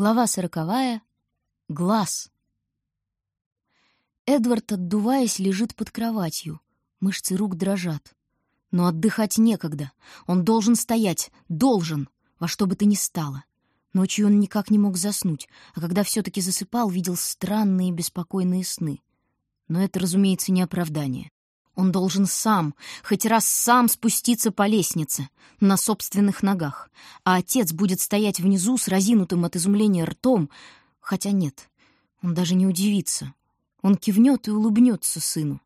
Глава сороковая. Глаз. Эдвард, отдуваясь, лежит под кроватью. Мышцы рук дрожат. Но отдыхать некогда. Он должен стоять. Должен. Во что бы то ни стало. Ночью он никак не мог заснуть, а когда все-таки засыпал, видел странные беспокойные сны. Но это, разумеется, не оправдание. Он должен сам, хоть раз сам спуститься по лестнице, на собственных ногах, а отец будет стоять внизу с разинутым от изумления ртом, хотя нет, он даже не удивится. Он кивнет и улыбнется сыну.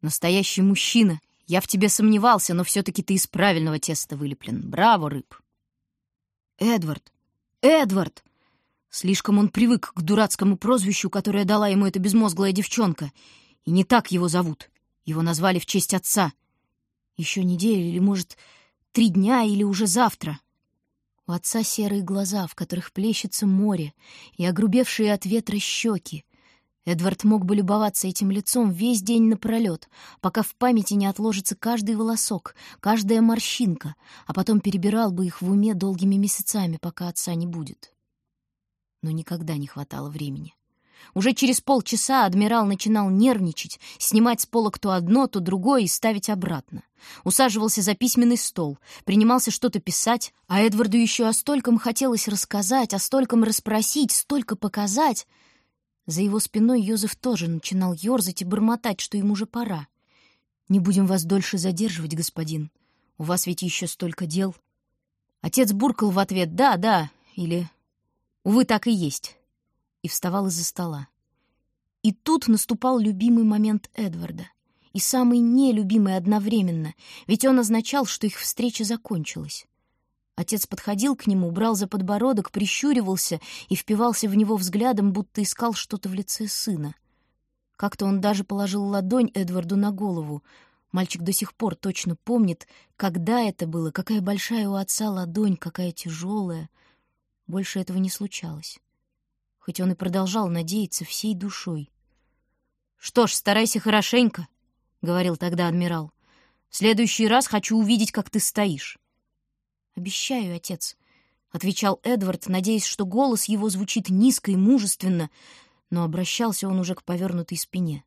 «Настоящий мужчина. Я в тебе сомневался, но все-таки ты из правильного теста вылеплен. Браво, рыб!» «Эдвард! Эдвард!» Слишком он привык к дурацкому прозвищу, которое дала ему эта безмозглая девчонка. И не так его зовут. Его назвали в честь отца. Еще неделя или, может, три дня или уже завтра. У отца серые глаза, в которых плещется море, и огрубевшие от ветра щеки. Эдвард мог бы любоваться этим лицом весь день напролет, пока в памяти не отложится каждый волосок, каждая морщинка, а потом перебирал бы их в уме долгими месяцами, пока отца не будет. Но никогда не хватало времени. Уже через полчаса адмирал начинал нервничать, снимать с полок то одно, то другое и ставить обратно. Усаживался за письменный стол, принимался что-то писать, а Эдварду еще о стольком хотелось рассказать, о стольком расспросить, столько показать. За его спиной Йозеф тоже начинал ерзать и бормотать, что ему уже пора. «Не будем вас дольше задерживать, господин. У вас ведь еще столько дел». Отец буркал в ответ «да, да» или «увы, так и есть» и вставал из-за стола. И тут наступал любимый момент Эдварда. И самый нелюбимый одновременно, ведь он означал, что их встреча закончилась. Отец подходил к нему, брал за подбородок, прищуривался и впивался в него взглядом, будто искал что-то в лице сына. Как-то он даже положил ладонь Эдварду на голову. Мальчик до сих пор точно помнит, когда это было, какая большая у отца ладонь, какая тяжелая. Больше этого не случалось хоть он и продолжал надеяться всей душой. «Что ж, старайся хорошенько», — говорил тогда адмирал. «В следующий раз хочу увидеть, как ты стоишь». «Обещаю, отец», — отвечал Эдвард, надеясь, что голос его звучит низко и мужественно, но обращался он уже к повернутой спине.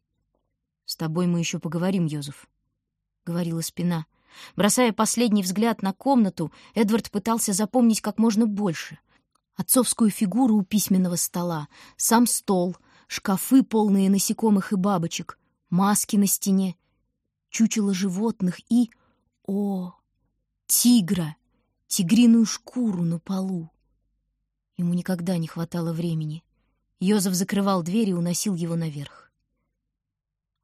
«С тобой мы еще поговорим, Йозеф», — говорила спина. Бросая последний взгляд на комнату, Эдвард пытался запомнить как можно больше отцовскую фигуру у письменного стола, сам стол, шкафы, полные насекомых и бабочек, маски на стене, чучело животных и... О, тигра, тигриную шкуру на полу. Ему никогда не хватало времени. Йозеф закрывал дверь и уносил его наверх.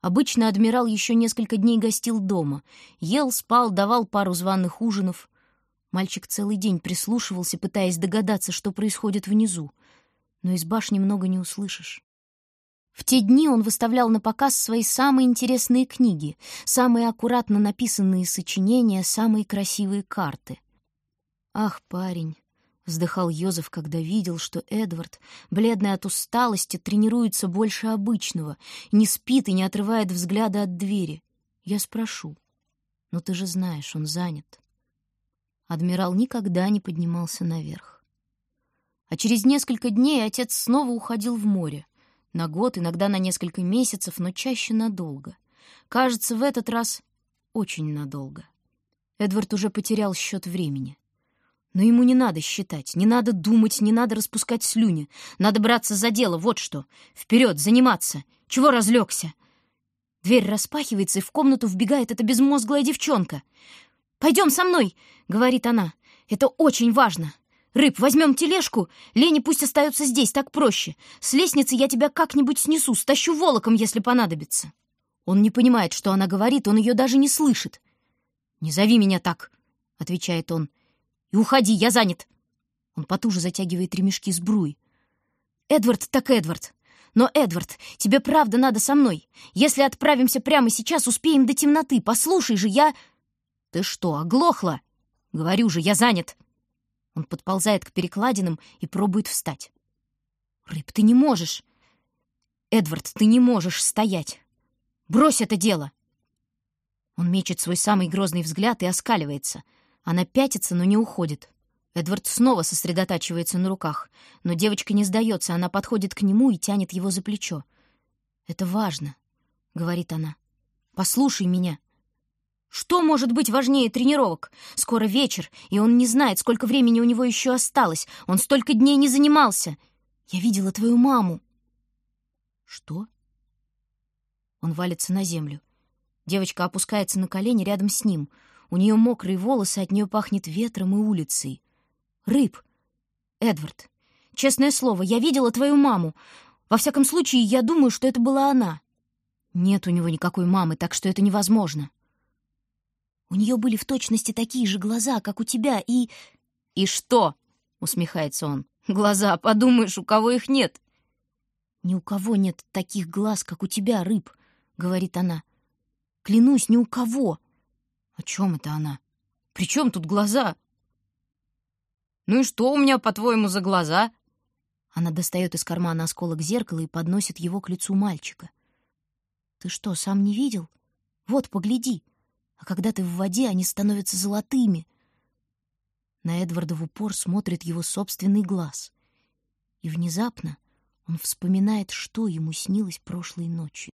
Обычно адмирал еще несколько дней гостил дома. Ел, спал, давал пару званых ужинов. Мальчик целый день прислушивался, пытаясь догадаться, что происходит внизу, но из башни много не услышишь. В те дни он выставлял на показ свои самые интересные книги, самые аккуратно написанные сочинения, самые красивые карты. «Ах, парень!» — вздыхал Йозеф, когда видел, что Эдвард, бледный от усталости, тренируется больше обычного, не спит и не отрывает взгляда от двери. «Я спрошу. Но ты же знаешь, он занят» адмирал никогда не поднимался наверх. А через несколько дней отец снова уходил в море. На год, иногда на несколько месяцев, но чаще надолго. Кажется, в этот раз очень надолго. Эдвард уже потерял счет времени. Но ему не надо считать, не надо думать, не надо распускать слюни. Надо браться за дело, вот что. Вперед, заниматься. Чего разлегся? Дверь распахивается, и в комнату вбегает эта безмозглая девчонка. «Пойдем со мной!» — говорит она. «Это очень важно!» «Рыб, возьмем тележку. Лени пусть остается здесь, так проще. С лестницы я тебя как-нибудь снесу, стащу волоком, если понадобится». Он не понимает, что она говорит, он ее даже не слышит. «Не зови меня так», — отвечает он. «И уходи, я занят». Он потуже затягивает ремешки с бруи. «Эдвард так Эдвард. Но, Эдвард, тебе правда надо со мной. Если отправимся прямо сейчас, успеем до темноты. Послушай же, я...» «Ты что, оглохла?» «Говорю же, я занят!» Он подползает к перекладинам и пробует встать. «Рыб, ты не можешь!» «Эдвард, ты не можешь стоять! Брось это дело!» Он мечет свой самый грозный взгляд и оскаливается. Она пятится, но не уходит. Эдвард снова сосредотачивается на руках, но девочка не сдается, она подходит к нему и тянет его за плечо. «Это важно», — говорит она. «Послушай меня». Что может быть важнее тренировок? Скоро вечер, и он не знает, сколько времени у него еще осталось. Он столько дней не занимался. Я видела твою маму. Что? Он валится на землю. Девочка опускается на колени рядом с ним. У нее мокрые волосы, от нее пахнет ветром и улицей. Рыб. Эдвард, честное слово, я видела твою маму. Во всяком случае, я думаю, что это была она. Нет у него никакой мамы, так что это невозможно. У нее были в точности такие же глаза, как у тебя, и... «И что?» — усмехается он. «Глаза, подумаешь, у кого их нет?» «Ни у кого нет таких глаз, как у тебя, рыб», — говорит она. «Клянусь, ни у кого». «О чем это она? При чем тут глаза?» «Ну и что у меня, по-твоему, за глаза?» Она достает из кармана осколок зеркала и подносит его к лицу мальчика. «Ты что, сам не видел? Вот, погляди. А когда ты в воде, они становятся золотыми». На Эдварда в упор смотрит его собственный глаз. И внезапно он вспоминает, что ему снилось прошлой ночью.